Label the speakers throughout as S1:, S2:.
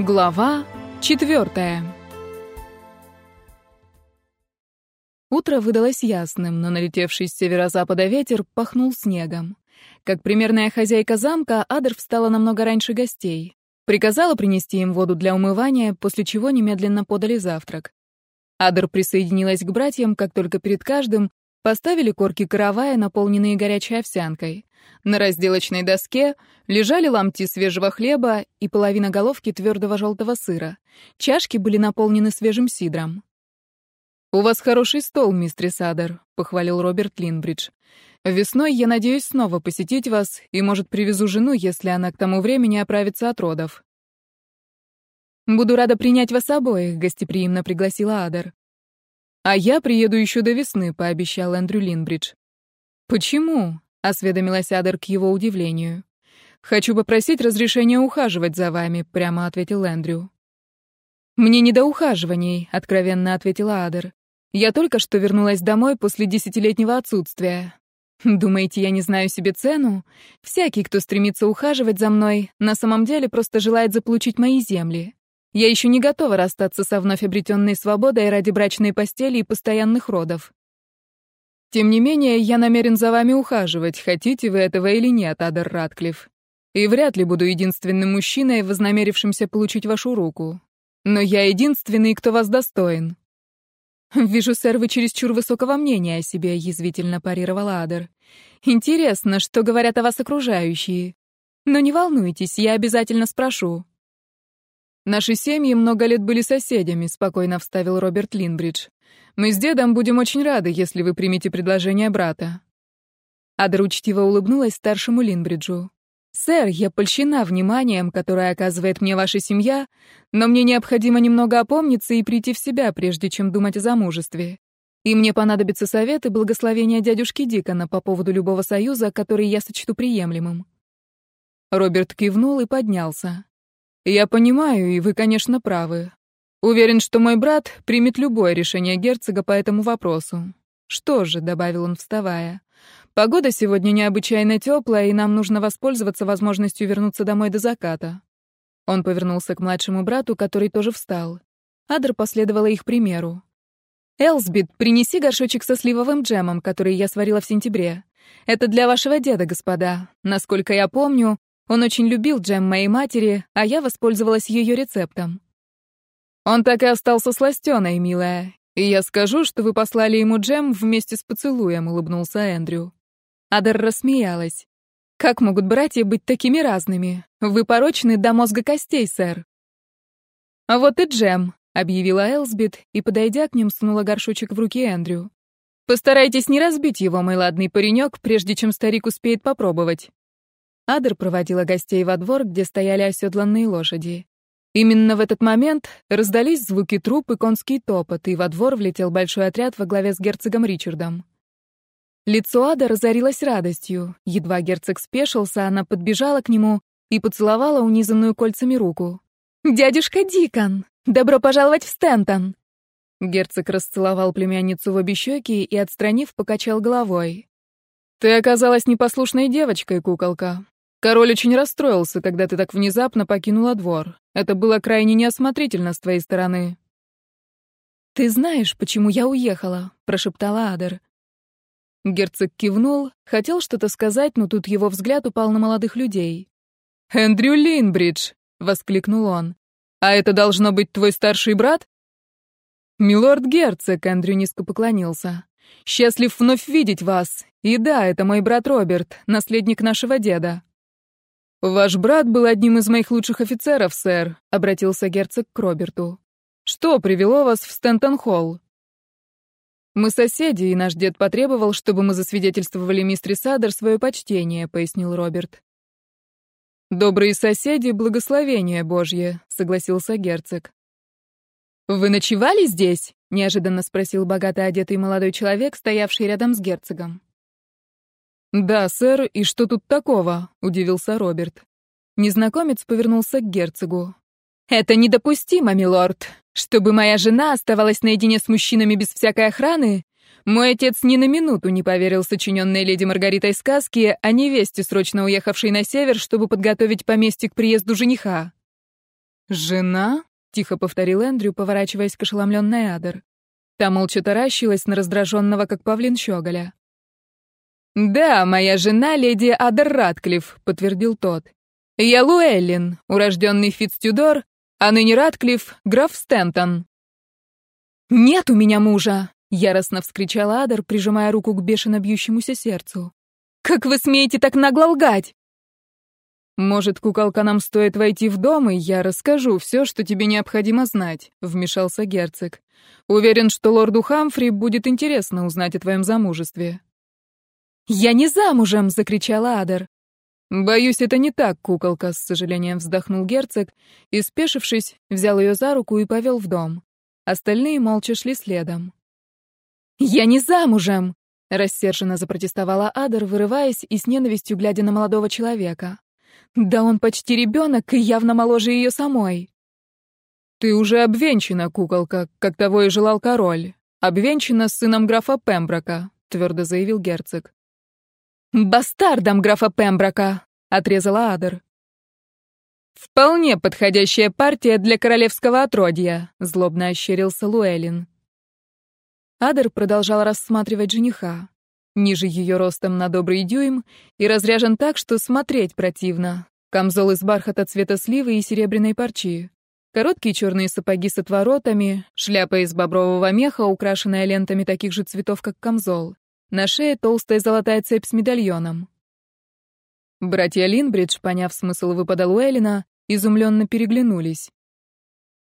S1: Глава четвертая. Утро выдалось ясным, но налетевший с северо-запада ветер пахнул снегом. Как примерная хозяйка замка, Адер встала намного раньше гостей. Приказала принести им воду для умывания, после чего немедленно подали завтрак. Адер присоединилась к братьям, как только перед каждым поставили корки каравая, наполненные горячей овсянкой. На разделочной доске лежали ломти свежего хлеба и половина головки твердого желтого сыра. Чашки были наполнены свежим сидром. «У вас хороший стол, мистер Садер», — похвалил Роберт Линбридж. «Весной я надеюсь снова посетить вас и, может, привезу жену, если она к тому времени оправится от родов». «Буду рада принять вас обоих», — гостеприимно пригласила Адер. «А я приеду еще до весны», — пообещал Эндрю Линбридж. «Почему?» — осведомилась Адер к его удивлению. «Хочу попросить разрешения ухаживать за вами», — прямо ответил Эндрю. «Мне не до ухаживаний», — откровенно ответила Адер. «Я только что вернулась домой после десятилетнего отсутствия. Думаете, я не знаю себе цену? Всякий, кто стремится ухаживать за мной, на самом деле просто желает заполучить мои земли. Я еще не готова расстаться со вновь обретенной свободой ради брачной постели и постоянных родов. Тем не менее, я намерен за вами ухаживать, хотите вы этого или нет, Адер Ратклифф. И вряд ли буду единственным мужчиной, вознамерившимся получить вашу руку. Но я единственный, кто вас достоин. Вижу, сэр, вы чересчур высокого мнения о себе, язвительно парировал Адер. Интересно, что говорят о вас окружающие. Но не волнуйтесь, я обязательно спрошу. Наши семьи много лет были соседями, спокойно вставил Роберт Линбридж. Мы с дедом будем очень рады, если вы примете предложение брата». Адра учтиво улыбнулась старшему Линбриджу. «Сэр, я польщена вниманием, которое оказывает мне ваша семья, но мне необходимо немного опомниться и прийти в себя, прежде чем думать о замужестве. И мне понадобится совет и благословение дядюшки Дикона по поводу любого союза, который я сочту приемлемым». Роберт кивнул и поднялся. «Я понимаю, и вы, конечно, правы. Уверен, что мой брат примет любое решение герцога по этому вопросу. Что же, добавил он, вставая, погода сегодня необычайно теплая, и нам нужно воспользоваться возможностью вернуться домой до заката. Он повернулся к младшему брату, который тоже встал. Адр последовала их примеру. «Элсбит, принеси горшочек со сливовым джемом, который я сварила в сентябре. Это для вашего деда, господа. Насколько я помню, он очень любил джем моей матери, а я воспользовалась ее рецептом. Он так и остался сластеной, милая. И я скажу, что вы послали ему джем вместе с поцелуем, улыбнулся Эндрю. Адер рассмеялась. Как могут братья быть такими разными? Вы порочны до мозга костей, сэр. А вот и джем, объявила Элсбит и, подойдя к ним, сунула горшочек в руки Эндрю. Постарайтесь не разбить его, мой ладный паренек, прежде чем старик успеет попробовать. Адер проводила гостей во двор, где стояли оседланные лошади. Именно в этот момент раздались звуки труп и конский топот, и во двор влетел большой отряд во главе с герцогом Ричардом. Лицо Ада разорилось радостью. Едва герцог спешился, она подбежала к нему и поцеловала унизанную кольцами руку. «Дядюшка Дикон! Добро пожаловать в Стентон!» Герцог расцеловал племянницу в обе щеки и, отстранив, покачал головой. «Ты оказалась непослушной девочкой, куколка. Король очень расстроился, когда ты так внезапно покинула двор. Это было крайне неосмотрительно с твоей стороны. Ты знаешь, почему я уехала, прошептала Адер. Герцог кивнул, хотел что-то сказать, но тут его взгляд упал на молодых людей. «Эндрю Линбридж!» — воскликнул он. «А это должно быть твой старший брат?» «Милорд герцог», — Эндрю низко поклонился. «Счастлив вновь видеть вас. И да, это мой брат Роберт, наследник нашего деда». «Ваш брат был одним из моих лучших офицеров, сэр», — обратился герцог к Роберту. «Что привело вас в Стентон-Холл?» «Мы соседи, и наш дед потребовал, чтобы мы засвидетельствовали мистер Садер свое почтение», — пояснил Роберт. «Добрые соседи, благословение Божье», — согласился герцог. «Вы ночевали здесь?» — неожиданно спросил богато одетый молодой человек, стоявший рядом с герцогом. «Да, сэр, и что тут такого?» — удивился Роберт. Незнакомец повернулся к герцогу. «Это недопустимо, милорд. Чтобы моя жена оставалась наедине с мужчинами без всякой охраны, мой отец ни на минуту не поверил сочиненной леди Маргаритой сказке о невесте, срочно уехавшей на север, чтобы подготовить поместье к приезду жениха». «Жена?» — тихо повторил Эндрю, поворачиваясь к ошеломленной Адер. Та молча таращилась на раздраженного, как павлин щеголя. «Да, моя жена, леди Адер Ратклифф», — подтвердил тот. «Я Луэллин, урожденный Фитцтюдор, а ныне Ратклифф, граф Стентон». «Нет у меня мужа!» — яростно вскричала Адер, прижимая руку к бешено бьющемуся сердцу. «Как вы смеете так нагло лгать?» «Может, куколка, нам стоит войти в дом, и я расскажу все, что тебе необходимо знать», — вмешался герцог. «Уверен, что лорду Хамфри будет интересно узнать о твоем замужестве». «Я не замужем!» — закричала Адер. «Боюсь, это не так, куколка», — с сожалением вздохнул герцог и, спешившись, взял ее за руку и повел в дом. Остальные молча шли следом. «Я не замужем!» — рассерженно запротестовала Адер, вырываясь и с ненавистью глядя на молодого человека. Да он почти ребенок и явно моложе ее самой. Ты уже обвенчана, куколка, как того и желал король. Обвенчана с сыном графа Пемброка, твердо заявил герцог. Бастардом графа Пемброка, отрезала Адер. «Вполне подходящая партия для королевского отродья», — злобно ощерился Луэлин. Адер продолжал рассматривать жениха ниже ее ростом на добрый дюйм и разряжен так, что смотреть противно. Камзол из бархата цвета сливы и серебряной парчи. Короткие черные сапоги с отворотами, шляпа из бобрового меха, украшенная лентами таких же цветов, как камзол. На шее толстая золотая цепь с медальоном. Братья Линбридж, поняв смысл выпада Луэлина, изумленно переглянулись.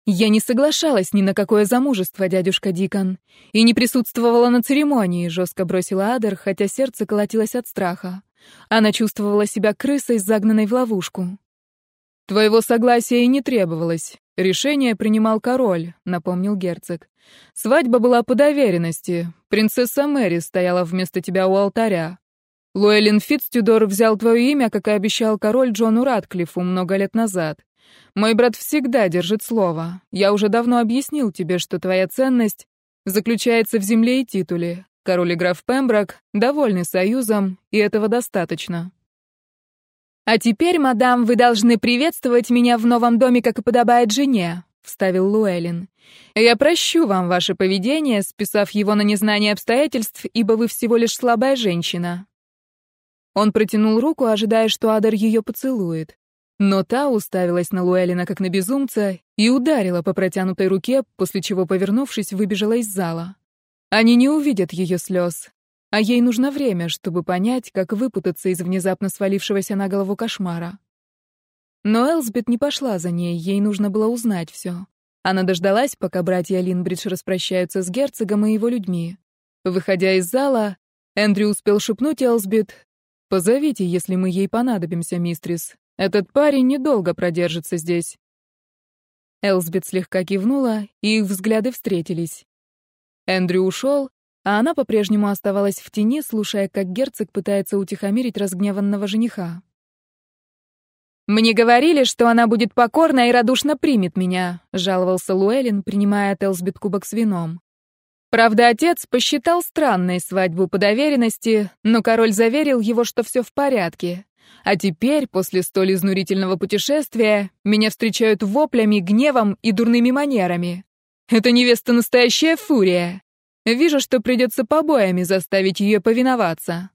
S1: «Я не соглашалась ни на какое замужество, дядюшка Дикон, и не присутствовала на церемонии», — жестко бросила Адер, хотя сердце колотилось от страха. Она чувствовала себя крысой, загнанной в ловушку. «Твоего согласия и не требовалось. Решение принимал король», — напомнил герцог. «Свадьба была по доверенности. Принцесса Мэри стояла вместо тебя у алтаря. Луэлин Фитцтюдор взял твое имя, как и обещал король Джону Ратклиффу много лет назад. Мой брат всегда держит слово. Я уже давно объяснил тебе, что твоя ценность заключается в земле и титуле. Король и граф Пемброк довольны союзом, и этого достаточно. «А теперь, мадам, вы должны приветствовать меня в новом доме, как и подобает жене», — вставил Луэлин. «Я прощу вам ваше поведение, списав его на незнание обстоятельств, ибо вы всего лишь слабая женщина». Он протянул руку, ожидая, что Адар ее поцелует. Но та уставилась на Луэлина как на безумца и ударила по протянутой руке, после чего, повернувшись, выбежала из зала. Они не увидят ее слез, а ей нужно время, чтобы понять, как выпутаться из внезапно свалившегося на голову кошмара. Но Элсбет не пошла за ней, ей нужно было узнать все. Она дождалась, пока братья Линбридж распрощаются с герцогом и его людьми. Выходя из зала, Эндрю успел шепнуть Элсбет, «Позовите, если мы ей понадобимся, мистрис. Этот парень недолго продержится здесь. Элсбет слегка кивнула, и их взгляды встретились. Эндрю ушел, а она по-прежнему оставалась в тени, слушая, как герцог пытается утихомирить разгневанного жениха. «Мне говорили, что она будет покорна и радушно примет меня», — жаловался Луэлин, принимая от Элсбет кубок с вином. Правда, отец посчитал странной свадьбу по доверенности, но король заверил его, что все в порядке. А теперь, после столь изнурительного путешествия, меня встречают воплями, гневом и дурными манерами. Эта невеста настоящая фурия. Вижу, что придется побоями заставить ее повиноваться.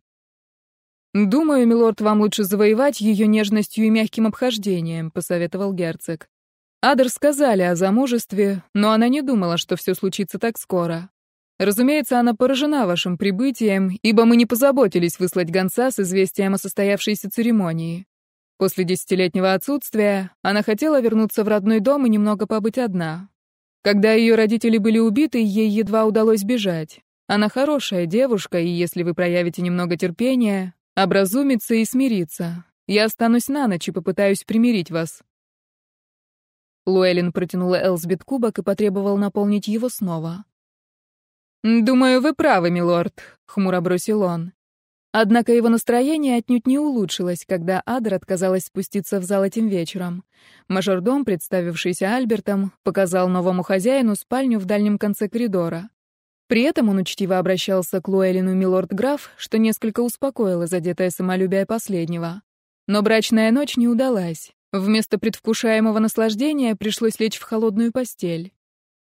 S1: «Думаю, милорд, вам лучше завоевать ее нежностью и мягким обхождением», — посоветовал герцог. Адер сказали о замужестве, но она не думала, что все случится так скоро. Разумеется, она поражена вашим прибытием, ибо мы не позаботились выслать гонца с известием о состоявшейся церемонии. После десятилетнего отсутствия она хотела вернуться в родной дом и немного побыть одна. Когда ее родители были убиты, ей едва удалось бежать. Она хорошая девушка, и если вы проявите немного терпения, образумится и смирится. Я останусь на ночь и попытаюсь примирить вас. Луэлин протянула Элсбет кубок и потребовал наполнить его снова. «Думаю, вы правы, милорд», — хмуро бросил он. Однако его настроение отнюдь не улучшилось, когда Адр отказалась спуститься в зал этим вечером. Мажордом, представившийся Альбертом, показал новому хозяину спальню в дальнем конце коридора. При этом он учтиво обращался к Луэлину милорд-граф, что несколько успокоило задетое самолюбие последнего. Но брачная ночь не удалась. Вместо предвкушаемого наслаждения пришлось лечь в холодную постель.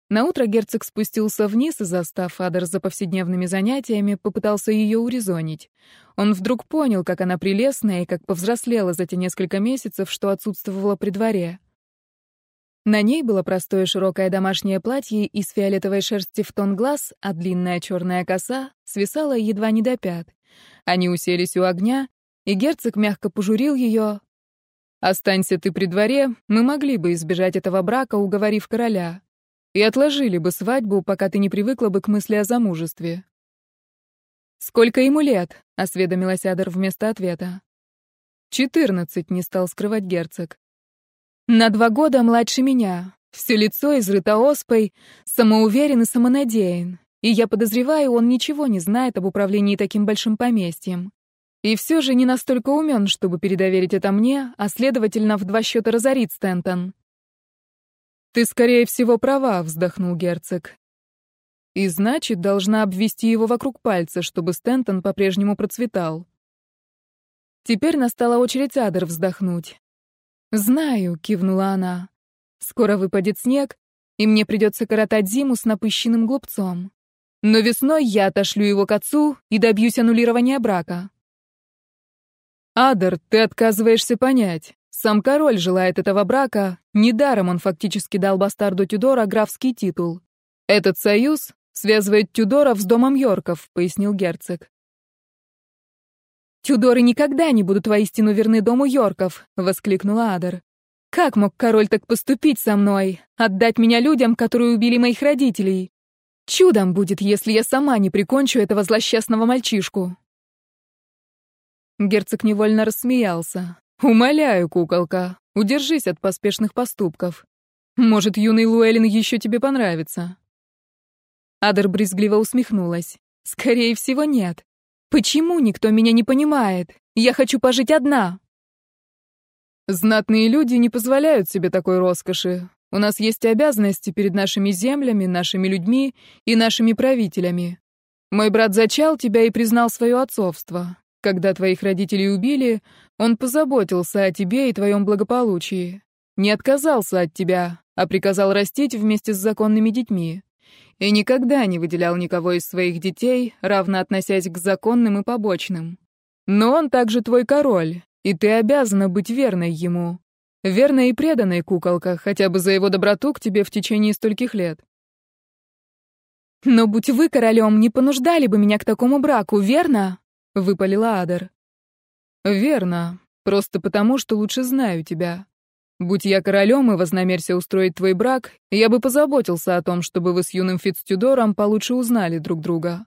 S1: Наутро герцог спустился вниз и, застав Адар за повседневными занятиями, попытался ее урезонить. Он вдруг понял, как она прелестная и как повзрослела за те несколько месяцев, что отсутствовала при дворе. На ней было простое широкое домашнее платье из фиолетовой шерсти в тон глаз, а длинная черная коса свисала едва не до пят. Они уселись у огня, и герцог мягко пожурил ее, Останься ты при дворе, мы могли бы избежать этого брака, уговорив короля. И отложили бы свадьбу, пока ты не привыкла бы к мысли о замужестве. «Сколько ему лет?» — осведомилась Адер вместо ответа. «Четырнадцать», — не стал скрывать герцог. «На два года младше меня. Все лицо изрыто оспой, самоуверен и самонадеян. И я подозреваю, он ничего не знает об управлении таким большим поместьем. И все же не настолько умен, чтобы передоверить это мне, а следовательно, в два счета разорит Стентон. «Ты, скорее всего, права», — вздохнул герцог. «И значит, должна обвести его вокруг пальца, чтобы Стентон по-прежнему процветал». Теперь настала очередь Адер вздохнуть. «Знаю», — кивнула она. «Скоро выпадет снег, и мне придется коротать зиму с напыщенным глупцом. Но весной я отошлю его к отцу и добьюсь аннулирования брака». «Адер, ты отказываешься понять. Сам король желает этого брака. Недаром он фактически дал бастарду Тюдора графский титул. Этот союз связывает Тюдоров с домом Йорков», — пояснил герцог. «Тюдоры никогда не будут воистину верны дому Йорков», — воскликнула Адер. «Как мог король так поступить со мной? Отдать меня людям, которые убили моих родителей? Чудом будет, если я сама не прикончу этого злосчастного мальчишку». Герцог невольно рассмеялся. «Умоляю, куколка, удержись от поспешных поступков. Может, юный Луэлин еще тебе понравится». Адер брезгливо усмехнулась. «Скорее всего, нет. Почему никто меня не понимает? Я хочу пожить одна». «Знатные люди не позволяют себе такой роскоши. У нас есть обязанности перед нашими землями, нашими людьми и нашими правителями. Мой брат зачал тебя и признал свое отцовство. Когда твоих родителей убили, он позаботился о тебе и твоем благополучии. Не отказался от тебя, а приказал растить вместе с законными детьми. И никогда не выделял никого из своих детей, равно относясь к законным и побочным. Но он также твой король, и ты обязана быть верной ему. Верной и преданной, куколка, хотя бы за его доброту к тебе в течение стольких лет. Но будь вы королем, не понуждали бы меня к такому браку, верно? — выпалила Адер. «Верно. Просто потому, что лучше знаю тебя. Будь я королем и вознамерься устроить твой брак, я бы позаботился о том, чтобы вы с юным Фицтюдором получше узнали друг друга.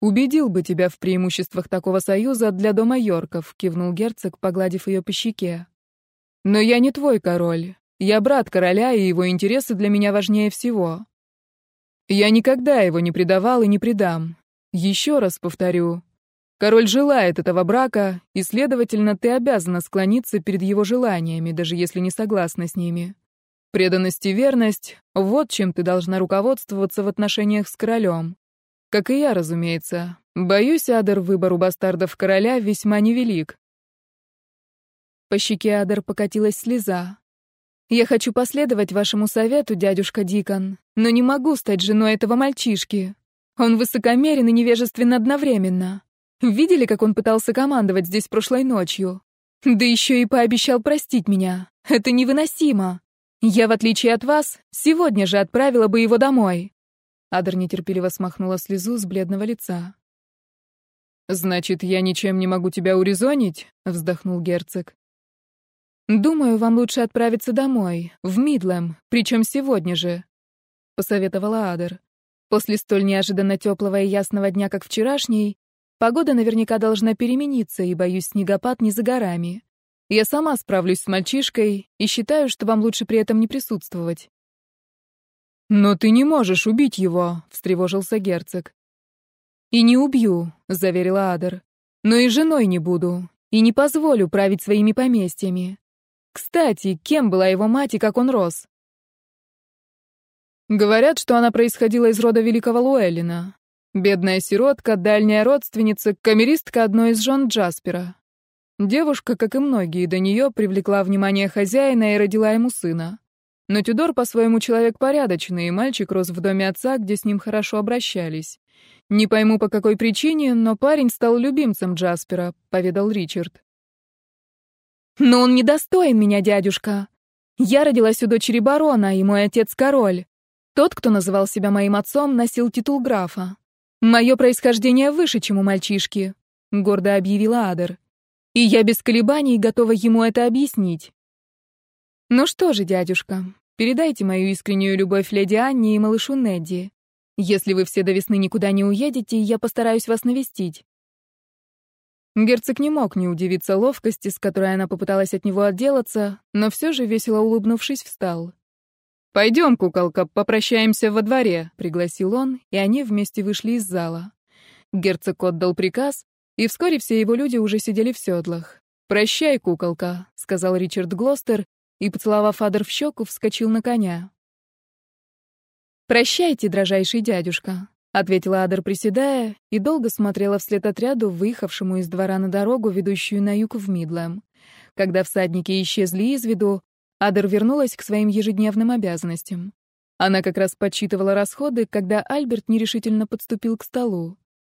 S1: Убедил бы тебя в преимуществах такого союза для дома Йорков», — кивнул герцог, погладив ее по щеке. «Но я не твой король. Я брат короля, и его интересы для меня важнее всего. Я никогда его не предавал и не предам. Еще раз повторю, Король желает этого брака, и, следовательно, ты обязана склониться перед его желаниями, даже если не согласна с ними. Преданность и верность — вот чем ты должна руководствоваться в отношениях с королем. Как и я, разумеется. Боюсь, Адер, выбор у бастардов короля весьма невелик. По щеке Адер покатилась слеза. «Я хочу последовать вашему совету, дядюшка Дикон, но не могу стать женой этого мальчишки. Он высокомерен и невежествен одновременно. Видели, как он пытался командовать здесь прошлой ночью? Да еще и пообещал простить меня. Это невыносимо. Я, в отличие от вас, сегодня же отправила бы его домой. Адер нетерпеливо смахнула слезу с бледного лица. «Значит, я ничем не могу тебя урезонить?» — вздохнул герцог. «Думаю, вам лучше отправиться домой, в Мидлэм, причем сегодня же», — посоветовала Адер. После столь неожиданно теплого и ясного дня, как вчерашний, Погода наверняка должна перемениться, и, боюсь, снегопад не за горами. Я сама справлюсь с мальчишкой и считаю, что вам лучше при этом не присутствовать». «Но ты не можешь убить его», — встревожился герцог. «И не убью», — заверила Адер. «Но и женой не буду, и не позволю править своими поместьями. Кстати, кем была его мать и как он рос?» Говорят, что она происходила из рода великого Луэллина. Бедная сиротка, дальняя родственница, камеристка одной из жен Джаспера. Девушка, как и многие до нее, привлекла внимание хозяина и родила ему сына. Но Тюдор по-своему человек порядочный, и мальчик рос в доме отца, где с ним хорошо обращались. «Не пойму, по какой причине, но парень стал любимцем Джаспера», — поведал Ричард.
S2: «Но он недостоин меня, дядюшка. Я родилась у дочери барона, и мой отец король. Тот, кто называл себя моим отцом, носил титул графа. Мое происхождение выше, чем у мальчишки», — гордо объявила Адер и я без колебаний готова ему это объяснить. Ну что же, дядюшка, передайте мою искреннюю любовь леди Анне и малышу Недди. Если вы все до весны никуда не уедете, я постараюсь вас навестить. Герцог не мог не удивиться ловкости, с которой она попыталась от него отделаться, но все же, весело улыбнувшись, встал. «Пойдем, куколка, попрощаемся во дворе», — пригласил он, и они вместе вышли из зала. Герцог отдал приказ, и вскоре все его люди уже сидели в седлах. «Прощай, куколка», — сказал Ричард Глостер, и, поцеловав Адер в щеку, вскочил на коня. «Прощайте, дрожайший дядюшка», — ответила Адер, приседая, и долго смотрела вслед отряду, выехавшему из двора на дорогу, ведущую на юг в Мидлэм. Когда всадники исчезли из виду, Адер вернулась к своим ежедневным обязанностям. Она как раз подсчитывала расходы, когда Альберт нерешительно подступил к столу.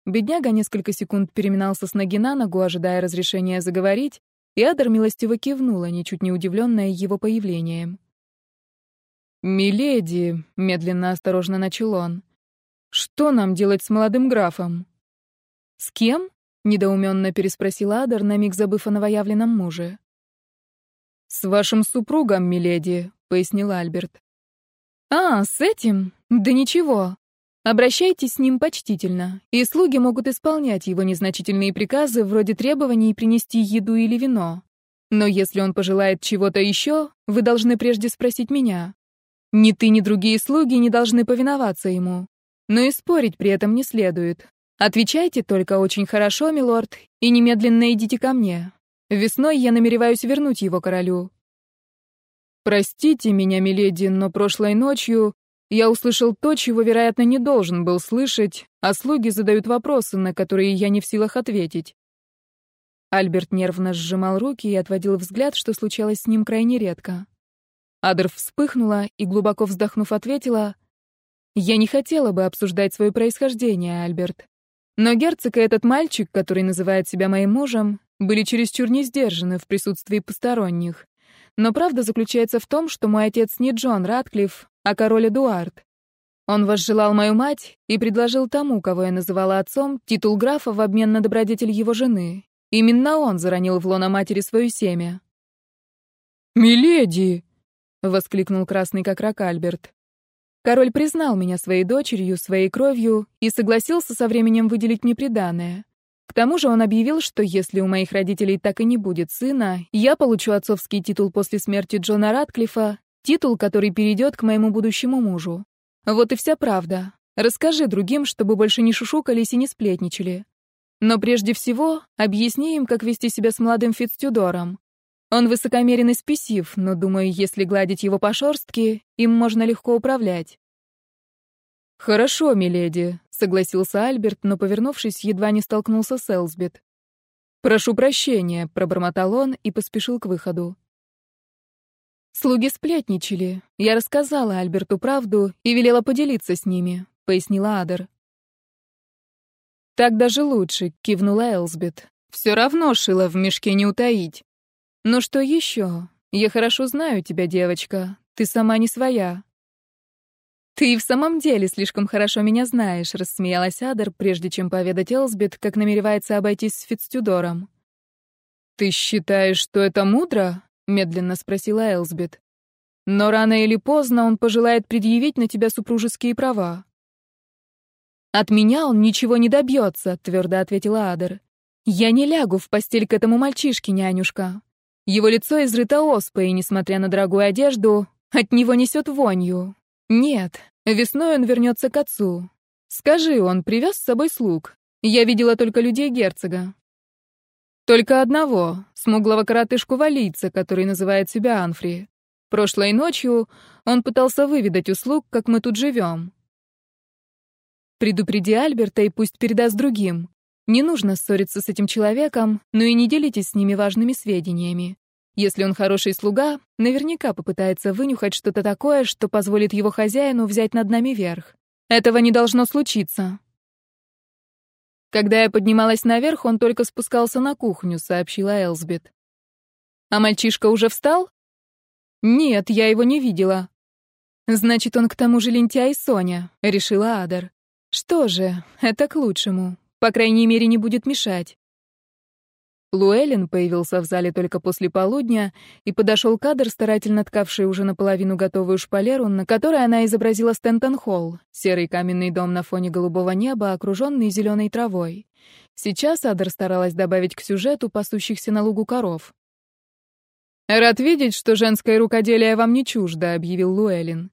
S2: Бедняга несколько секунд переминался с ноги на ногу, ожидая разрешения заговорить, и Адер милостиво кивнула, ничуть не удивленная его появлением. «Миледи», — медленно осторожно начал он, — «что нам делать с молодым графом?» «С кем?» — недоуменно переспросила Адер, на миг забыв о новоявленном муже. «С вашим супругом, миледи», — пояснил Альберт. «А, с этим? Да ничего. Обращайтесь с ним почтительно, и слуги могут исполнять его незначительные приказы, вроде требований принести еду или вино. Но если он пожелает чего-то еще, вы должны прежде спросить меня. Ни ты, ни другие слуги не должны повиноваться ему. Но и спорить при этом не следует. Отвечайте только очень хорошо, милорд, и немедленно идите ко мне. Весной я намереваюсь вернуть его королю. Простите меня, миледи, но прошлой ночью я услышал то, чего, вероятно, не должен был слышать, а слуги задают вопросы, на которые я не в силах ответить. Альберт нервно сжимал руки и отводил взгляд, что случалось с ним крайне редко. Адер вспыхнула и, глубоко вздохнув, ответила, «Я не хотела бы обсуждать свое происхождение, Альберт. Но герцог и этот мальчик, который называет себя моим мужем, были чересчур не сдержаны в присутствии посторонних. Но правда заключается в том, что мой отец не Джон Ратклифф, а король Эдуард. Он возжелал мою мать и предложил тому, кого я называла отцом, титул графа в обмен на добродетель его жены. Именно он заронил в лоно матери свое семя.
S1: «Миледи!»
S2: — воскликнул красный как рак Альберт. Король признал меня своей дочерью, своей кровью и согласился со временем выделить мне приданое. К тому же он объявил, что если у моих родителей так и не будет сына, я получу отцовский титул после смерти Джона Ратклифа Титул, который перейдет к моему будущему мужу. Вот и вся правда. Расскажи другим, чтобы больше не шушукались и не сплетничали. Но прежде всего, объясни им, как вести себя с молодым Фицтюдором. Он высокомерен и спесив, но, думаю, если гладить его по шорстке, им можно легко управлять.
S1: «Хорошо, миледи», — согласился Альберт, но, повернувшись, едва не столкнулся с Элсбет. «Прошу прощения», — пробормотал он и поспешил к выходу.
S2: Слуги сплетничали. Я рассказала Альберту правду и велела поделиться с ними, пояснила Адер.
S1: Так даже лучше, кивнула Элсбет. Все равно шила в мешке не утаить. Но что еще? Я хорошо знаю тебя, девочка. Ты сама не своя.
S2: Ты в самом деле слишком хорошо меня знаешь, рассмеялась Адер, прежде чем поведать Элсбет, как намеревается обойтись с Фицтюдором.
S1: Ты считаешь, что это мудро? медленно спросила Элсбет. Но рано или поздно он пожелает предъявить на тебя супружеские права.
S2: От меня он ничего не добьется, твердо ответила Адер. Я не лягу в постель к этому мальчишке, нянюшка. Его лицо изрыто оспой, и, несмотря на дорогую одежду, от него несет вонью. Нет, весной он вернется к отцу. Скажи, он привез с собой слуг? Я видела только людей герцога.
S1: Только одного, смуглого коротышку-валийца, который называет себя Анфри. Прошлой ночью он пытался выведать услуг, как мы тут живем.
S2: Предупреди Альберта и пусть передаст другим.
S1: Не нужно ссориться с этим человеком, но и не делитесь с ними важными сведениями. Если он хороший слуга, наверняка попытается вынюхать что-то такое, что позволит его хозяину взять над нами верх. Этого не должно случиться. Когда я поднималась наверх, он только спускался на кухню, сообщила Элсбет. А мальчишка уже встал? Нет, я его не видела. Значит, он к тому же лентяй Соня, решила Адар. Что же, это к лучшему. По крайней мере, не будет мешать. Луэлин появился в зале только после полудня и подошел кадр, старательно ткавший уже наполовину готовую шпалеру, на которой она изобразила Стентон-Холл, серый каменный дом на фоне голубого неба, окруженный зеленой травой. Сейчас Адер старалась добавить к сюжету пасущихся на лугу коров. «Рад видеть, что женское рукоделие вам не чуждо», — объявил Луэлин.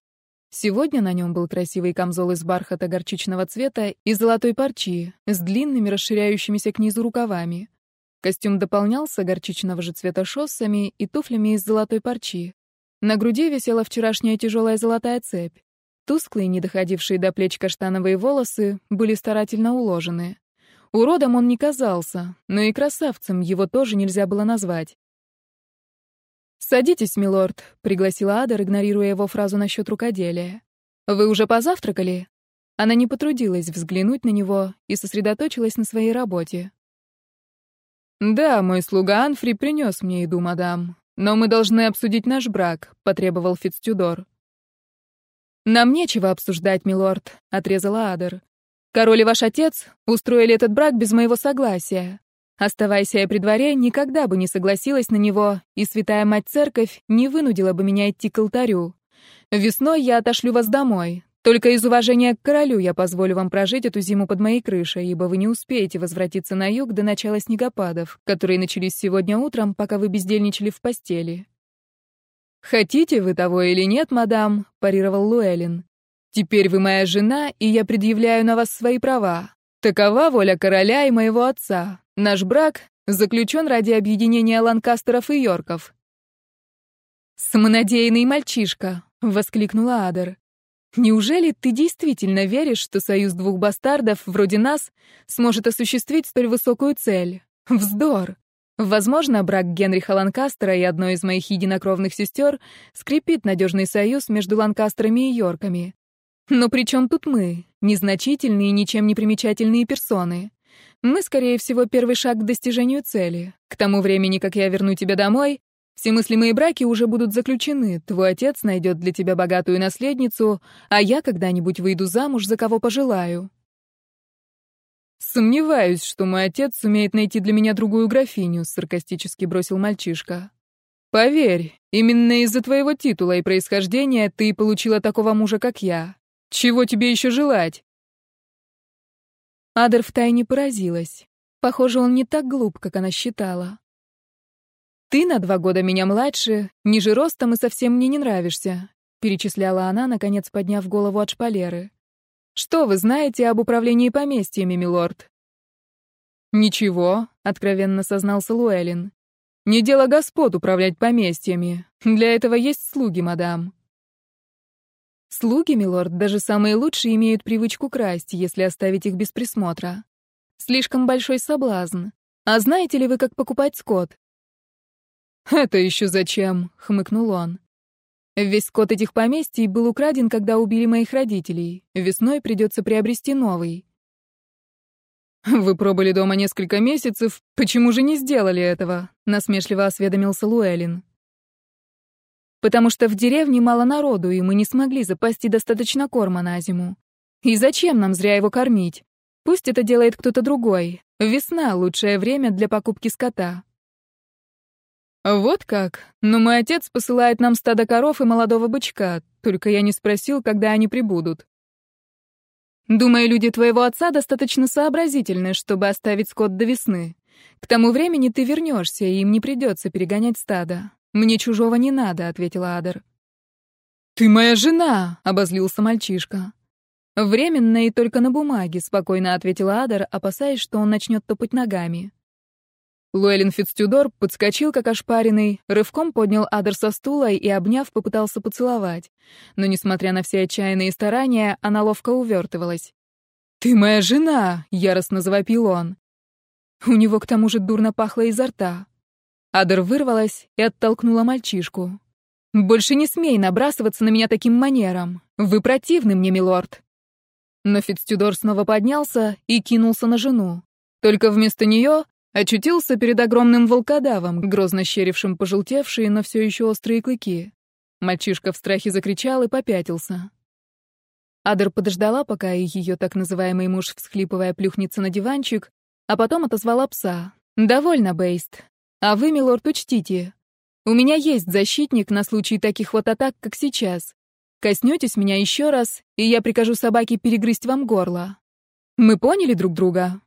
S1: Сегодня на нем был красивый камзол из бархата горчичного цвета и золотой парчи, с длинными расширяющимися к низу рукавами. Костюм дополнялся горчичного же цвета шоссами и туфлями из золотой парчи. На груди висела вчерашняя тяжелая золотая цепь. Тусклые, не доходившие до плеч каштановые волосы были старательно уложены. Уродом он не казался, но и красавцем его тоже нельзя было назвать. «Садитесь, милорд», — пригласила Адер, игнорируя его фразу насчет рукоделия. «Вы уже позавтракали?» Она не потрудилась взглянуть на него и сосредоточилась на своей работе. «Да, мой слуга Анфри принес мне еду, мадам. Но мы должны обсудить наш брак», — потребовал Фицтюдор. «Нам нечего обсуждать, милорд», — отрезала Адер. «Король и ваш отец устроили этот брак без моего согласия. Оставайся я при дворе, никогда бы не согласилась на него, и святая мать-церковь не вынудила бы меня идти к алтарю. Весной я отошлю вас домой, только из уважения к королю я позволю вам прожить эту зиму под моей крышей, ибо вы не успеете возвратиться на юг до начала снегопадов, которые начались сегодня утром, пока вы бездельничали в постели. «Хотите вы того или нет, мадам?» — парировал Луэлин. «Теперь вы моя жена, и я предъявляю на вас свои права. Такова воля короля и моего отца. Наш брак заключен ради объединения Ланкастеров и Йорков». «Самонадеянный мальчишка!» — воскликнула Адер. Неужели ты действительно веришь, что союз двух бастардов, вроде нас, сможет осуществить столь высокую цель? Вздор! Возможно, брак Генриха Ланкастера и одной из моих единокровных сестер скрепит надежный союз между Ланкастерами и Йорками. Но при чем тут мы, незначительные, ничем не примечательные персоны? Мы, скорее всего, первый шаг к достижению цели. К тому времени, как я верну тебя домой, все мыслимые браки уже будут заключены, твой отец найдет для тебя богатую наследницу, а я когда-нибудь выйду замуж за кого пожелаю. Сомневаюсь, что мой отец сумеет найти для меня другую графиню, саркастически бросил мальчишка. Поверь, именно из-за твоего титула и происхождения ты получила такого мужа, как я. Чего тебе еще желать? Адер втайне поразилась. Похоже, он не так глуп, как она считала. «Ты на два года меня младше, ниже ростом и совсем мне не нравишься», перечисляла она, наконец подняв голову от шпалеры. «Что вы знаете об управлении поместьями, милорд?» «Ничего», — откровенно сознался Луэлин. «Не дело господ управлять поместьями. Для этого есть слуги, мадам». Слуги, милорд, даже самые лучшие имеют привычку красть, если оставить их без присмотра. Слишком большой соблазн. А знаете ли вы, как покупать скот? «Это еще зачем?» — хмыкнул он. «Весь скот этих поместий был украден, когда убили моих родителей. Весной придется приобрести новый». «Вы пробыли дома несколько месяцев, почему же не сделали этого?» — насмешливо осведомился Луэлин. «Потому что в деревне мало народу, и мы не смогли запасти достаточно корма на зиму. И зачем нам зря его кормить? Пусть это делает кто-то другой. Весна — лучшее время для покупки скота». «Вот как? Но мой отец посылает нам стадо коров и молодого бычка, только я не спросил, когда они прибудут». «Думаю, люди твоего отца достаточно сообразительны, чтобы оставить скот до весны. К тому времени ты вернешься, и им не придется перегонять стадо. Мне чужого не надо», — ответила Адер. «Ты моя жена!» — обозлился мальчишка. «Временно и только на бумаге», — спокойно ответила Адер, опасаясь, что он начнет топать ногами. Луэлин Фицтюдор подскочил, как ошпаренный, рывком поднял Адер со стула и, обняв, попытался поцеловать. Но, несмотря на все отчаянные старания, она ловко увертывалась. «Ты моя жена!» — яростно завопил он. У него к тому же дурно пахло изо рта. Адер вырвалась и оттолкнула мальчишку. «Больше не смей набрасываться на меня таким манером. Вы противны мне, милорд». Но Фицтюдор снова поднялся и кинулся на жену. Только вместо нее очутился перед огромным волкодавом, грозно щерившим пожелтевшие, но все еще острые клыки. Мальчишка в страхе закричал и попятился. Адер подождала, пока ее так называемый муж, всхлипывая, плюхнется на диванчик, а потом отозвала пса. «Довольно, Бейст. А вы, милорд, учтите. У меня есть защитник на случай таких вот атак, как сейчас. Коснетесь меня еще раз, и я прикажу собаке перегрызть вам горло. Мы поняли друг друга?»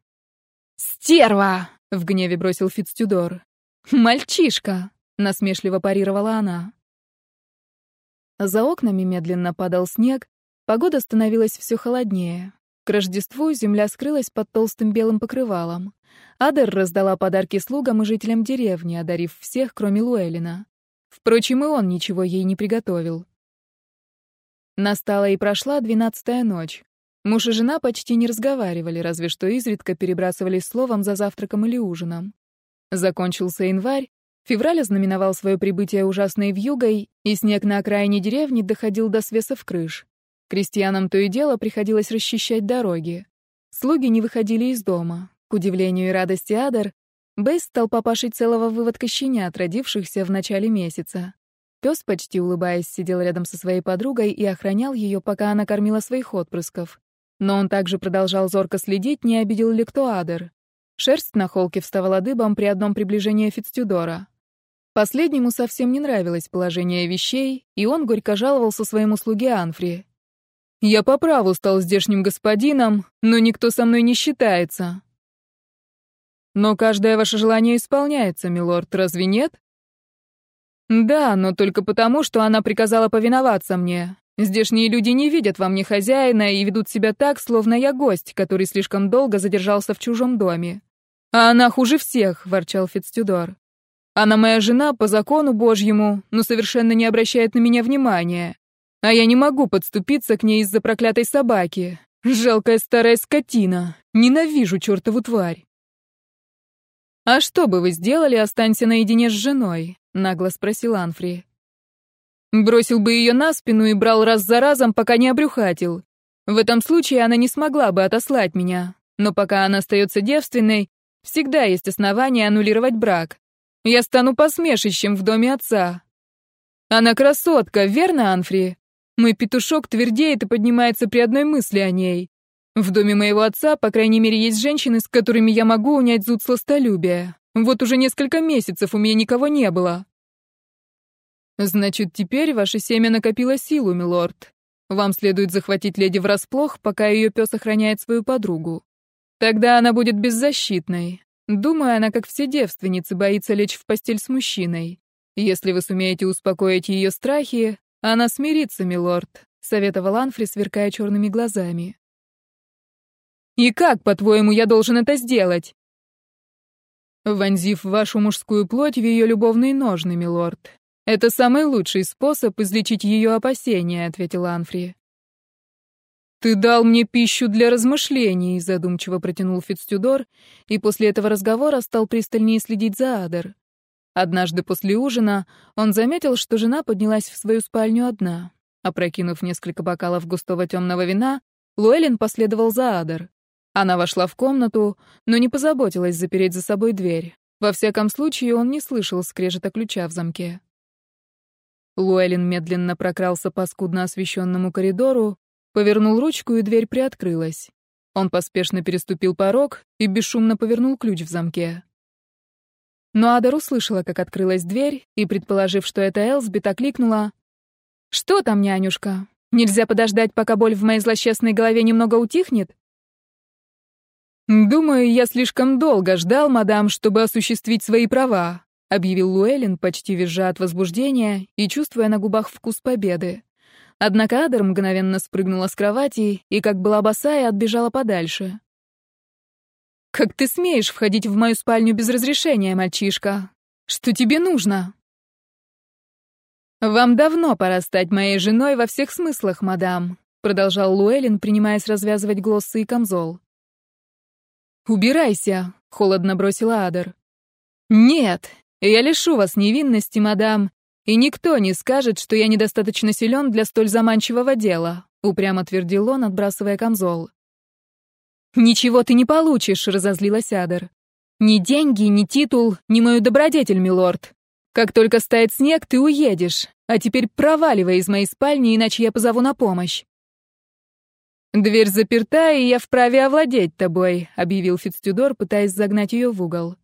S1: «Стерва!» — в гневе бросил Фицтюдор. «Мальчишка!» — насмешливо парировала она. За окнами медленно падал снег, погода становилась все холоднее. К Рождеству земля скрылась под толстым белым покрывалом. Адер раздала подарки слугам и жителям деревни, одарив всех, кроме Луэлина. Впрочем, и он ничего ей не приготовил. Настала и прошла двенадцатая ночь. Муж и жена почти не разговаривали, разве что изредка перебрасывались словом за завтраком или ужином. Закончился январь, февраль ознаменовал свое прибытие ужасной вьюгой, и снег на окраине деревни доходил до свесов крыш. Крестьянам то и дело приходилось расчищать дороги. Слуги не выходили из дома. К удивлению и радости Адар, Бейс стал папашей целого выводка щенят, родившихся в начале месяца. Пес, почти улыбаясь, сидел рядом со своей подругой и охранял ее, пока она кормила своих отпрысков. Но он также продолжал зорко следить, не обидел ли кто Адер. Шерсть на холке вставала дыбом при одном приближении Фицтюдора. Последнему совсем не нравилось положение вещей, и он горько жаловался своему слуге Анфри. «Я по праву стал здешним господином, но никто со мной не считается. Но каждое ваше желание исполняется, милорд, разве нет? Да, но только потому, что она приказала повиноваться мне. Здешние люди не видят во мне хозяина и ведут себя так, словно я гость, который слишком долго задержался в чужом доме. А она хуже всех, ворчал Фицтюдор. Она моя жена по закону Божьему, но совершенно не обращает на меня внимания. А я не могу подступиться к ней из-за проклятой собаки. Жалкая старая скотина. Ненавижу чертову тварь. «А что бы вы сделали, останься наедине с женой?» — нагло спросил Анфри. «Бросил бы ее на спину и брал раз за разом, пока не обрюхатил. В этом случае она не смогла бы отослать меня. Но пока она остается девственной, всегда есть основания аннулировать брак. Я стану посмешищем в доме отца. Она красотка, верно, Анфри? Мой петушок твердеет и поднимается при одной мысли о ней. В доме моего отца, по крайней мере, есть женщины, с которыми я могу унять зуд сластолюбия. Вот уже несколько месяцев у меня никого не было. Значит, теперь ваше семя накопило силу, милорд. Вам следует захватить леди врасплох, пока ее пес охраняет свою подругу. Тогда она будет беззащитной. Думаю, она, как все девственницы, боится лечь в постель с мужчиной. Если вы сумеете успокоить ее страхи, она смирится, милорд, советовал Анфри, сверкая черными глазами. И как, по-твоему, я должен это сделать? Вонзив вашу мужскую плоть в ее любовные ножны, милорд. Это самый лучший способ излечить ее опасения, ответил Анфри. Ты дал мне пищу для размышлений, задумчиво протянул Фицтюдор, и после этого разговора стал пристальнее следить за Адер. Однажды после ужина он заметил, что жена поднялась в свою спальню одна. Опрокинув несколько бокалов густого темного вина, Луэлин последовал за Адер. Она вошла в комнату, но не позаботилась запереть за собой дверь. Во всяком случае, он не слышал скрежета ключа в замке. Луэлин медленно прокрался по скудно освещенному коридору, повернул ручку, и дверь приоткрылась. Он поспешно переступил порог и бесшумно повернул ключ в замке. Но Адар услышала, как открылась дверь, и, предположив, что это Элсбит, окликнула. «Что там, нянюшка? Нельзя подождать, пока боль в моей злосчастной голове немного утихнет?» «Думаю, я слишком долго ждал, мадам, чтобы осуществить свои права», объявил Луэлин, почти визжа от возбуждения и чувствуя на губах вкус победы. Однако Адер мгновенно спрыгнула с кровати и, как была босая, отбежала подальше. «Как ты смеешь входить в мою спальню без разрешения, мальчишка? Что тебе нужно?» «Вам давно пора стать моей женой во всех смыслах, мадам», продолжал Луэлин, принимаясь развязывать глоссы и камзол. «Убирайся!» — холодно бросила Адер. «Нет, я лишу вас невинности, мадам, и никто не скажет, что я недостаточно силен для столь заманчивого дела», — упрямо твердил он, отбрасывая камзол. «Ничего ты не получишь», — разозлилась Адер. «Ни деньги, ни титул, ни мою добродетель, милорд. Как только стает снег, ты уедешь. А теперь проваливай из моей спальни, иначе я позову на помощь». «Дверь заперта, и я вправе овладеть тобой», — объявил Фицтюдор, пытаясь загнать ее в угол.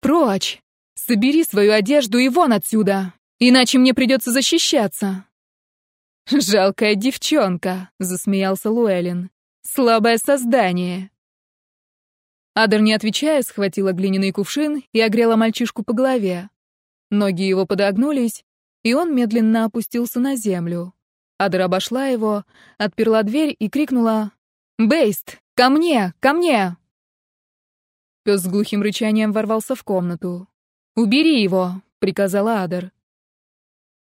S1: «Прочь! Собери свою одежду и вон отсюда, иначе мне придется защищаться!» «Жалкая девчонка», — засмеялся Луэлин. «Слабое создание». Адер, не отвечая, схватила глиняный кувшин и огрела мальчишку по голове. Ноги его подогнулись, и он медленно опустился на землю. Адер обошла его, отперла дверь и крикнула «Бейст! Ко мне! Ко мне!» Пес с глухим рычанием ворвался в комнату. «Убери его!» — приказала Адер.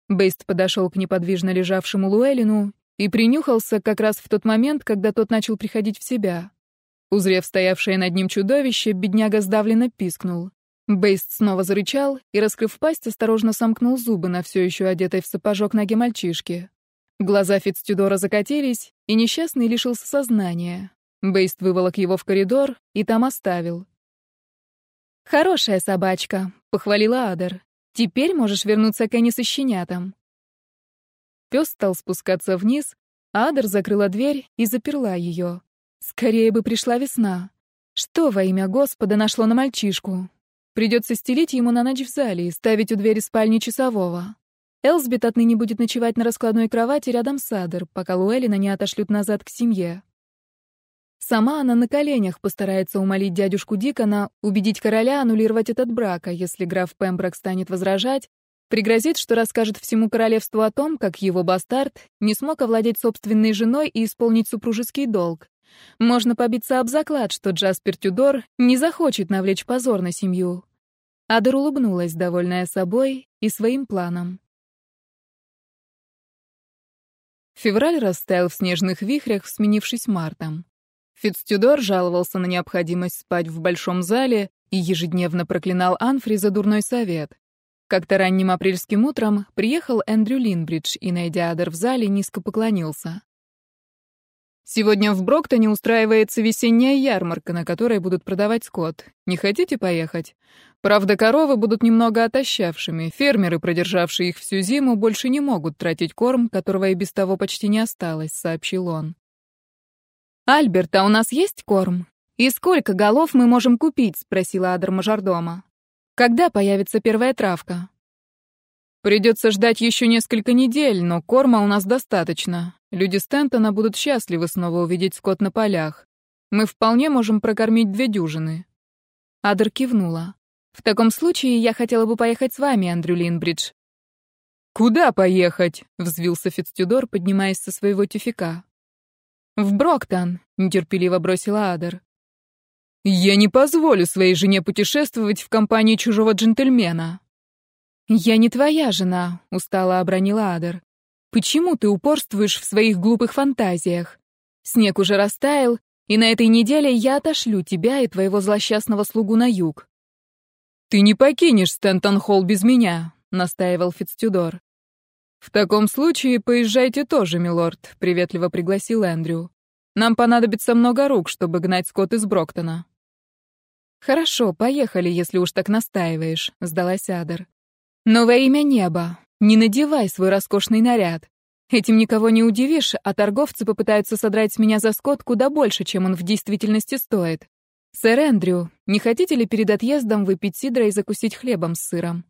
S1: Бейст подошел к неподвижно лежавшему Луэлину и принюхался как раз в тот момент, когда тот начал приходить в себя. Узрев стоявшее над ним чудовище, бедняга сдавленно пискнул. Бейст снова зарычал и, раскрыв пасть, осторожно сомкнул зубы на все еще одетой в сапожок ноге мальчишки. Глаза Фицтюдора закатились, и несчастный лишился сознания. Бейст выволок его в коридор и там оставил. «Хорошая собачка», — похвалила Адер. «Теперь можешь вернуться к Энни со щенятом». Пес стал спускаться вниз, а Адер закрыла дверь и заперла ее. Скорее бы пришла весна. Что во имя Господа нашло на мальчишку? Придется стелить ему на ночь в зале и ставить у двери спальни часового. Элсбет отныне будет ночевать на раскладной кровати рядом с Адер, пока Луэлина не отошлют назад к семье. Сама она на коленях постарается умолить дядюшку Дикона убедить короля аннулировать этот брак, а если граф Пемброк станет возражать, пригрозит, что расскажет всему королевству о том, как его бастард не смог овладеть собственной женой и исполнить супружеский долг. Можно побиться об заклад, что Джаспер Тюдор не захочет навлечь позор на семью. Адер улыбнулась, довольная собой и своим планом. Февраль растаял в снежных вихрях, сменившись мартом. Фицтюдор жаловался на необходимость спать в большом зале и ежедневно проклинал Анфри за дурной совет. Как-то ранним апрельским утром приехал Эндрю Линбридж и, найдя Адер в зале, низко поклонился. «Сегодня в Броктоне устраивается весенняя ярмарка, на которой будут продавать скот. Не хотите поехать? Правда, коровы будут немного отощавшими. Фермеры, продержавшие их всю зиму, больше не могут тратить корм, которого и без того почти не осталось», — сообщил он. «Альберт, а у нас есть корм? И сколько голов мы можем купить?» — спросила Адр мажордома. «Когда появится первая травка?» «Придется ждать еще несколько недель, но корма у нас достаточно. Люди Стентона будут счастливы снова увидеть скот на полях. Мы вполне можем прокормить две дюжины». Адр кивнула. В таком случае я хотела бы поехать с вами, Андрю Линбридж. Куда поехать? взвился Фицтюдор, поднимаясь со своего тюфика. В Броктон, нетерпеливо бросила Адер. Я не позволю своей жене путешествовать в компании чужого джентльмена. Я не твоя жена, устало обронила Адер. Почему ты упорствуешь в своих глупых фантазиях? Снег уже растаял, и на этой неделе я отошлю тебя и твоего злосчастного слугу на юг. «Ты не покинешь Стентон-Холл без меня», — настаивал Фицтюдор. «В таком случае поезжайте тоже, милорд», — приветливо пригласил Эндрю. «Нам понадобится много рук, чтобы гнать скот из Броктона». «Хорошо, поехали, если уж так настаиваешь», — сдалась Адер. «Но во имя неба, не надевай свой роскошный наряд. Этим никого не удивишь, а торговцы попытаются содрать с меня за скот куда больше, чем он в действительности стоит. «Сэр Эндрю, не хотите ли перед отъездом выпить сидра и закусить хлебом с сыром?»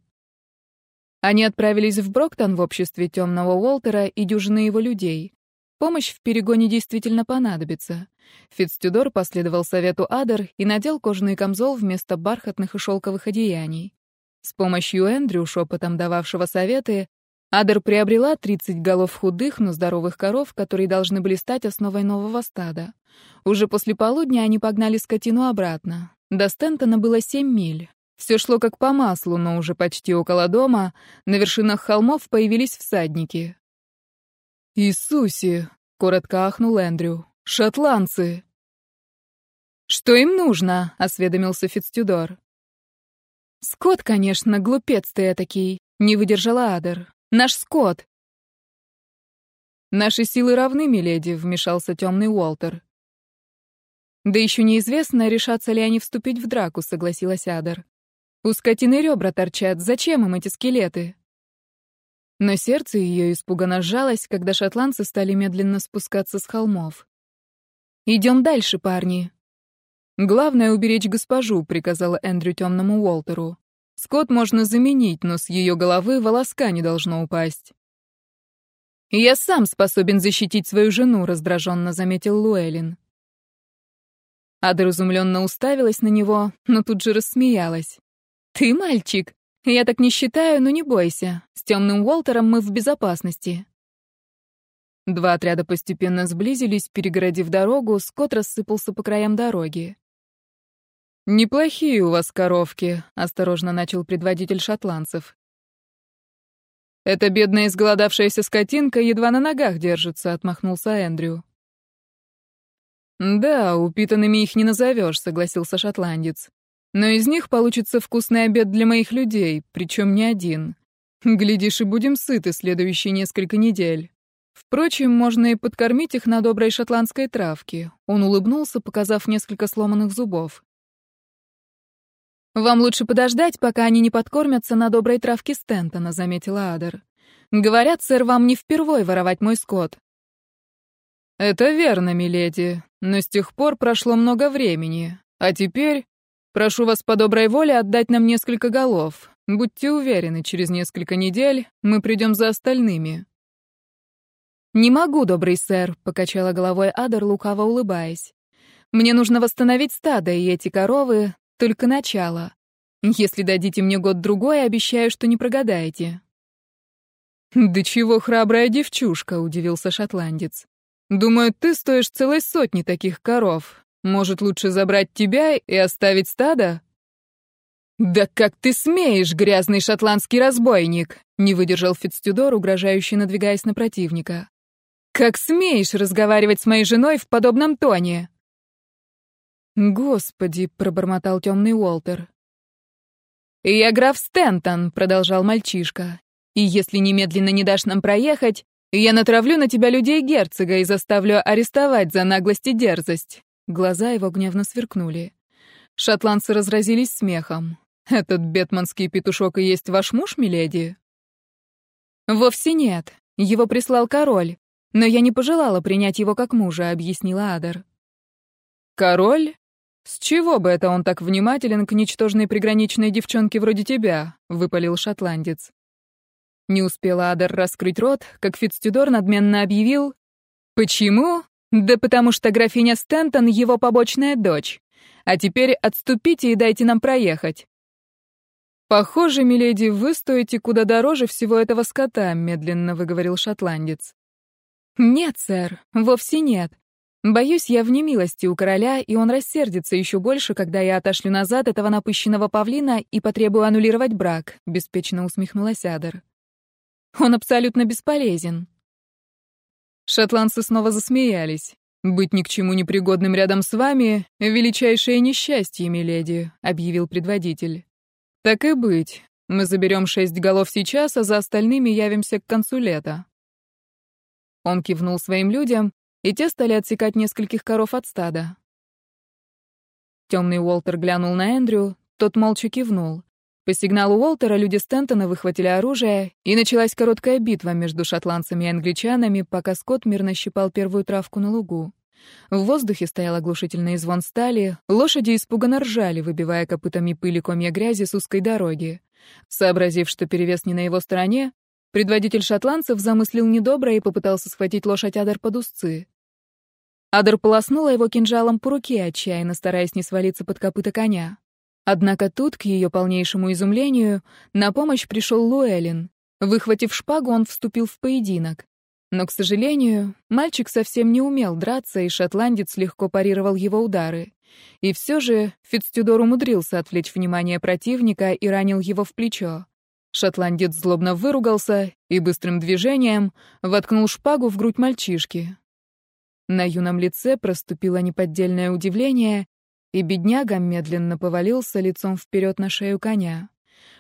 S1: Они отправились в Броктон в обществе темного Уолтера и дюжины его людей. Помощь в перегоне действительно понадобится. Фицтюдор последовал совету Адер и надел кожаный камзол вместо бархатных и шелковых одеяний. С помощью Эндрю, шепотом дававшего советы, Адер приобрела 30 голов худых, но здоровых коров, которые должны были стать основой нового стада. Уже после полудня они погнали скотину обратно. До Стентона было 7 миль. Все шло как по маслу, но уже почти около дома на вершинах холмов появились всадники. «Иисусе!» — коротко ахнул Эндрю. «Шотландцы!» «Что им нужно?» — осведомился Фицтюдор. «Скот, конечно, глупец ты этакий», — не выдержала Адер. «Наш скот». «Наши силы равны, миледи», — вмешался темный Уолтер. «Да еще неизвестно, решатся ли они вступить в драку», — согласилась Адер. «У скотины ребра торчат, зачем им эти скелеты?» Но сердце ее испуганно сжалось, когда шотландцы стали медленно спускаться с холмов. «Идем дальше, парни», «Главное — уберечь госпожу», — приказала Эндрю темному Уолтеру. «Скот можно заменить, но с ее головы волоска не должно упасть». «Я сам способен защитить свою жену», — раздраженно заметил Луэлин. Ада разумленно уставилась на него, но тут же рассмеялась. «Ты мальчик. Я так не считаю, но не бойся. С темным Уолтером мы в безопасности». Два отряда постепенно сблизились, перегородив дорогу, скот рассыпался по краям дороги. «Неплохие у вас коровки», — осторожно начал предводитель шотландцев. «Эта бедная изголодавшаяся скотинка едва на ногах держится», — отмахнулся Эндрю. «Да, упитанными их не назовешь», — согласился шотландец. «Но из них получится вкусный обед для моих людей, причем не один. Глядишь, и будем сыты следующие несколько недель. Впрочем, можно и подкормить их на доброй шотландской травке». Он улыбнулся, показав несколько сломанных зубов. «Вам лучше подождать, пока они не подкормятся на доброй травке Стентона», — заметила Адер. «Говорят, сэр, вам не впервой воровать мой скот». «Это верно, миледи, но с тех пор прошло много времени. А теперь прошу вас по доброй воле отдать нам несколько голов. Будьте уверены, через несколько недель мы придем за остальными». «Не могу, добрый сэр», — покачала головой Адер, лукаво улыбаясь. «Мне нужно восстановить стадо, и эти коровы только начало. Если дадите мне год-другой, обещаю, что не прогадаете». «Да чего храбрая девчушка», — удивился шотландец. «Думаю, ты стоишь целой сотни таких коров. Может, лучше забрать тебя и оставить стадо?» «Да как ты смеешь, грязный шотландский разбойник!» — не выдержал Фицтюдор, угрожающе надвигаясь на противника. «Как смеешь разговаривать с моей женой в подобном тоне?» «Господи!» — пробормотал темный Уолтер. «Я граф Стентон», — продолжал мальчишка. «И если немедленно не дашь нам проехать, я натравлю на тебя людей герцога и заставлю арестовать за наглость и дерзость». Глаза его гневно сверкнули. Шотландцы разразились смехом. «Этот бетманский петушок и есть ваш муж, миледи?» «Вовсе нет. Его прислал король. Но я не пожелала принять его как мужа», — объяснила Адар. «Король? «С чего бы это он так внимателен к ничтожной приграничной девчонке вроде тебя?» — выпалил шотландец. Не успела Адар раскрыть рот, как Фицтюдор надменно объявил «Почему? Да потому что графиня Стентон — его побочная дочь. А теперь отступите и дайте нам проехать». «Похоже, миледи, вы стоите куда дороже всего этого скота», — медленно выговорил шотландец. «Нет, сэр, вовсе нет. Боюсь, я в немилости у короля, и он рассердится еще больше, когда я отошлю назад этого напыщенного павлина и потребую аннулировать брак», — беспечно усмехнулась Адер. «Он абсолютно бесполезен». Шотландцы снова засмеялись. «Быть ни к чему непригодным рядом с вами — величайшее несчастье, миледи», — объявил предводитель. «Так и быть. Мы заберем шесть голов сейчас, а за остальными явимся к концу лета». Он кивнул своим людям, и те стали отсекать нескольких коров от стада. Темный Уолтер глянул на Эндрю, тот молча кивнул. По сигналу Уолтера люди Стентона выхватили оружие, и началась короткая битва между шотландцами и англичанами, пока Скотт мирно щипал первую травку на лугу. В воздухе стоял оглушительный звон стали, лошади испуганно ржали, выбивая копытами пыли комья грязи с узкой дороги. Сообразив, что перевес не на его стороне, Предводитель шотландцев замыслил недоброе и попытался схватить лошадь Адер под узцы. Адер полоснула его кинжалом по руке, отчаянно стараясь не свалиться под копыта коня. Однако тут, к ее полнейшему изумлению, на помощь пришел Луэлин. Выхватив шпагу, он вступил в поединок. Но, к сожалению, мальчик совсем не умел драться, и шотландец легко парировал его удары. И все же Фицтюдор умудрился отвлечь внимание противника и ранил его в плечо. Шотландец злобно выругался и быстрым движением воткнул шпагу в грудь мальчишки. На юном лице проступило неподдельное удивление, и бедняга медленно повалился лицом вперед на шею коня.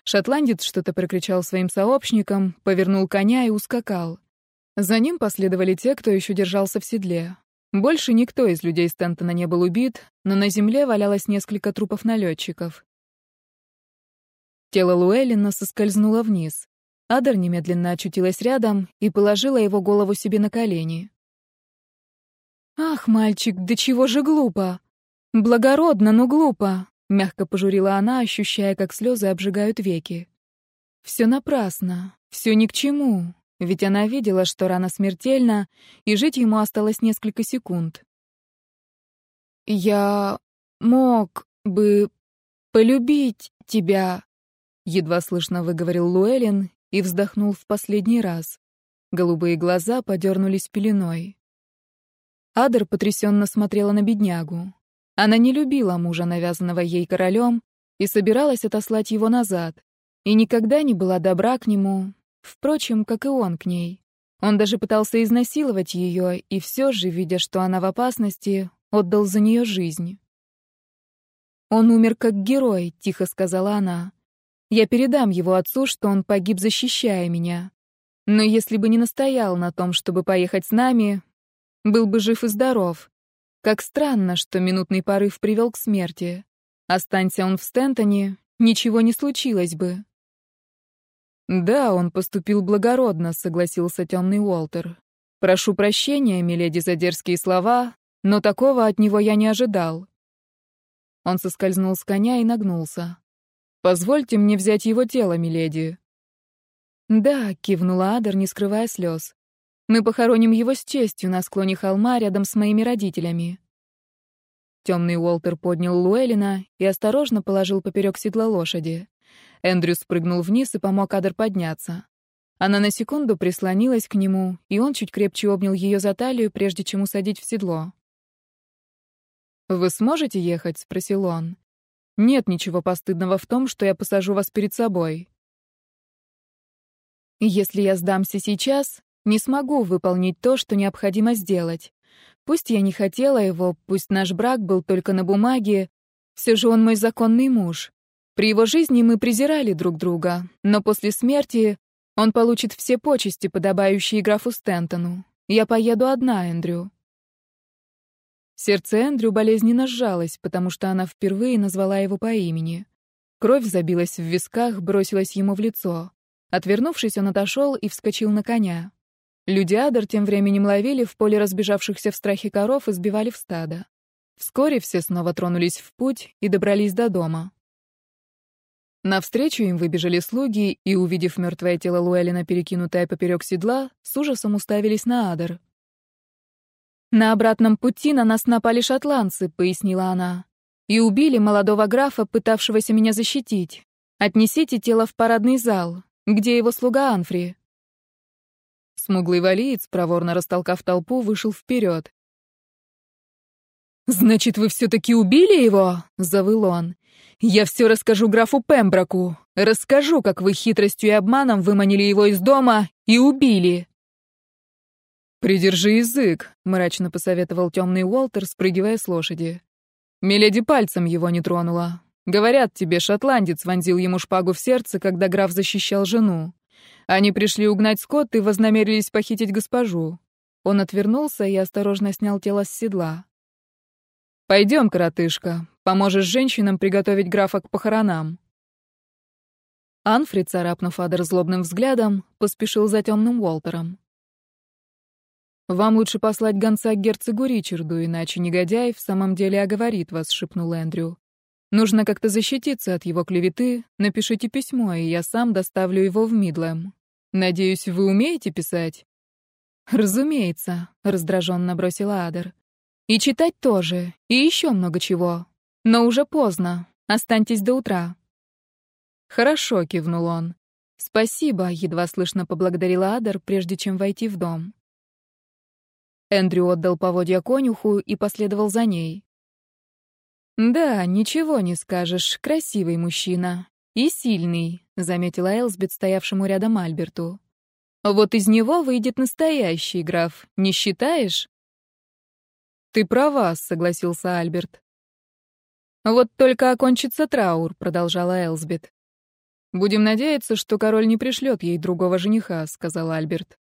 S1: Шотландец что-то прокричал своим сообщникам, повернул коня и ускакал. За ним последовали те, кто еще держался в седле. Больше никто из людей Стентона не был убит, но на земле валялось несколько трупов налетчиков. Тело Луэллина соскользнуло вниз. Адер немедленно очутилась рядом и положила его голову себе на колени. «Ах, мальчик, да чего же глупо! Благородно, но глупо!» — мягко пожурила она, ощущая, как слезы обжигают веки. «Все напрасно, все ни к чему, ведь она видела, что рана смертельна, и жить ему осталось несколько секунд. «Я мог бы полюбить тебя», — едва слышно выговорил Луэлин и вздохнул в последний раз. Голубые глаза подернулись пеленой. Адер потрясенно смотрела на беднягу. Она не любила мужа, навязанного ей королем, и собиралась отослать его назад, и никогда не была добра к нему, впрочем, как и он к ней. Он даже пытался изнасиловать ее, и все же, видя, что она в опасности, отдал за нее жизнь. «Он умер как герой», — тихо сказала она. «Я передам его отцу, что он погиб, защищая меня. Но если бы не настоял на том, чтобы поехать с нами, был бы жив и здоров. Как странно, что минутный порыв привел к смерти. Останься он в Стентоне, ничего не случилось бы. Да, он поступил благородно, согласился темный Уолтер. Прошу прощения, миледи, за дерзкие слова, но такого от него я не ожидал. Он соскользнул с коня и нагнулся. Позвольте мне взять его тело, миледи. Да, кивнула Адер, не скрывая слез. Мы похороним его с честью на склоне холма рядом с моими родителями. Темный Уолтер поднял Луэлина и осторожно положил поперек седла лошади. Эндрю спрыгнул вниз и помог Адер подняться. Она на секунду прислонилась к нему, и он чуть крепче обнял ее за талию, прежде чем усадить в седло. «Вы сможете ехать?» — спросил он. «Нет ничего постыдного в том, что я посажу вас перед собой». «Если я сдамся сейчас, не смогу выполнить то, что необходимо сделать. Пусть я не хотела его, пусть наш брак был только на бумаге, все же он мой законный муж. При его жизни мы презирали друг друга, но после смерти он получит все почести, подобающие графу Стентону. Я поеду одна, Эндрю. Сердце Эндрю болезненно сжалось, потому что она впервые назвала его по имени. Кровь забилась в висках, бросилась ему в лицо. Отвернувшись, он отошел и вскочил на коня. Люди Адер тем временем ловили в поле разбежавшихся в страхе коров и сбивали в стадо. Вскоре все снова тронулись в путь и добрались до дома. Навстречу им выбежали слуги и, увидев мертвое тело Луэлина, перекинутое поперек седла, с ужасом уставились на Адер. «На обратном пути на нас напали шотландцы», — пояснила она, «и убили молодого графа, пытавшегося меня защитить. Отнесите тело в парадный зал, где его слуга Анфри». Смуглый валиец, проворно растолкав толпу, вышел вперед. «Значит, вы все-таки убили его?» — завыл он. «Я все расскажу графу Пемброку. Расскажу, как вы хитростью и обманом выманили его из дома и убили». «Придержи язык», — мрачно посоветовал темный Уолтер, спрыгивая с лошади. Миледи пальцем его не тронула. Говорят тебе, шотландец вонзил ему шпагу в сердце, когда граф защищал жену. Они пришли угнать скот и вознамерились похитить госпожу. Он отвернулся и осторожно снял тело с седла. «Пойдем, коротышка, поможешь женщинам приготовить графа к похоронам». Анфрид, царапнув Адер злобным взглядом, поспешил за темным Уолтером. «Вам лучше послать гонца к герцогу Ричарду, иначе негодяй в самом деле оговорит вас», — шепнул Эндрю. Нужно как-то защититься от его клеветы. Напишите письмо, и я сам доставлю его в Мидлэм. Надеюсь, вы умеете писать? Разумеется, раздраженно бросила Адер. И читать тоже, и еще много чего. Но уже поздно. Останьтесь до утра. Хорошо, кивнул он. Спасибо, едва слышно поблагодарила Адер, прежде чем войти в дом. Эндрю отдал поводья конюху и последовал за ней. «Да, ничего не скажешь. Красивый мужчина. И сильный», — заметила Элсбет, стоявшему рядом Альберту. «Вот из него выйдет настоящий граф, не считаешь?» «Ты права», — согласился Альберт. Вот только окончится траур, продолжала Элсбет. Будем надеяться, что король не пришлет ей другого жениха, сказал Альберт.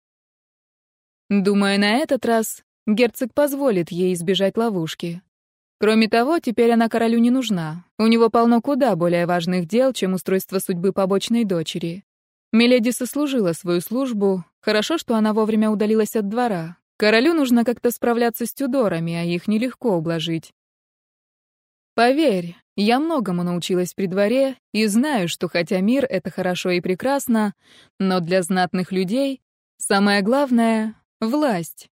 S1: Думаю, на этот раз герцог позволит ей избежать ловушки. Кроме того, теперь она королю не нужна. У него полно куда более важных дел, чем устройство судьбы побочной дочери. Миледи сослужила свою службу. Хорошо, что она вовремя удалилась от двора. Королю нужно как-то справляться с тюдорами, а их нелегко ублажить. Поверь, я многому научилась при дворе и знаю, что хотя мир — это хорошо и прекрасно, но для знатных людей самое главное — власть.